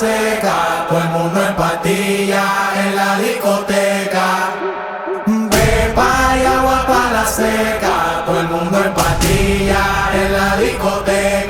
Todo el mundo en patilla en la discoteca. Pepa y agua para la seca, todo el mundo en patilla en la discoteca.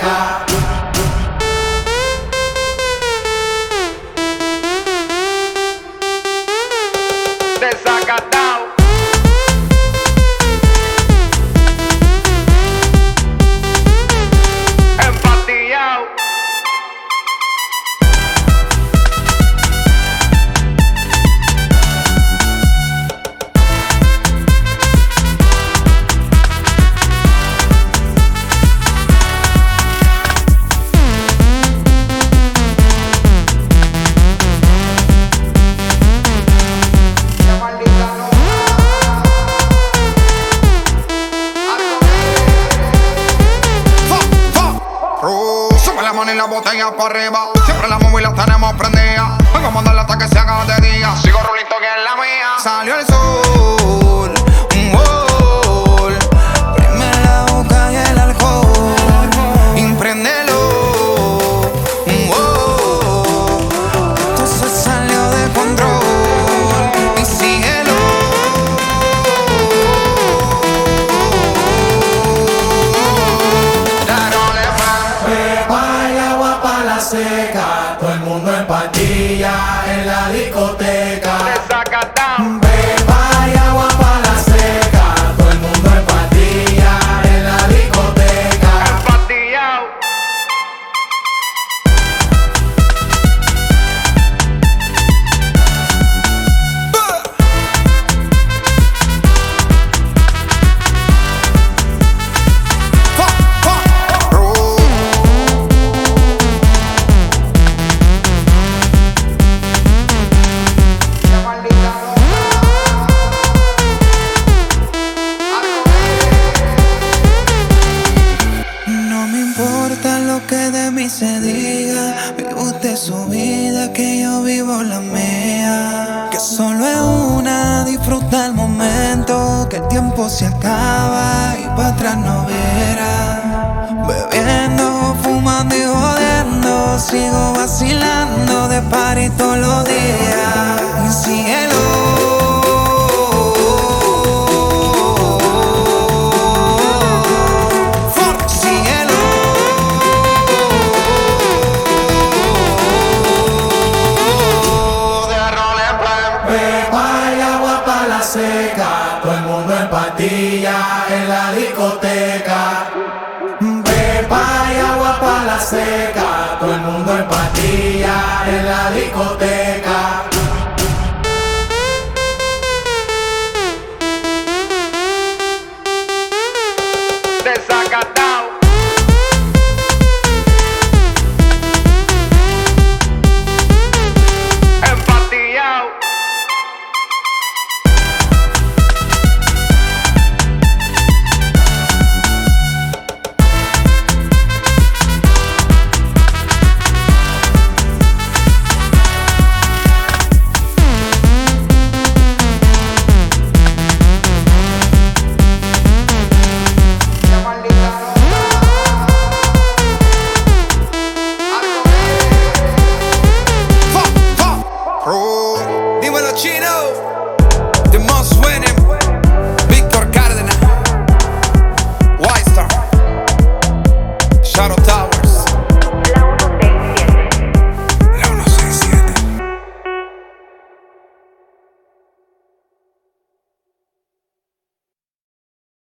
Y la botella para arriba. Siempre la móvil la tenemos prendida. Vengo a mandarla hasta que se haga de día. Sigo rulito que es la mía. Salió el sol. Discoteca. Se diga. Vive usted su vida, que yo vivo la mía. Que solo es una, disfruta el momento. Que el tiempo se acaba y para atrás no verá. Bebiendo, fumando y jodiendo. Sigo vacilando de par y todos los días. Mundo en la discoteca. Pepa y agua para la seca, todo el mundo en patilla en la discoteca.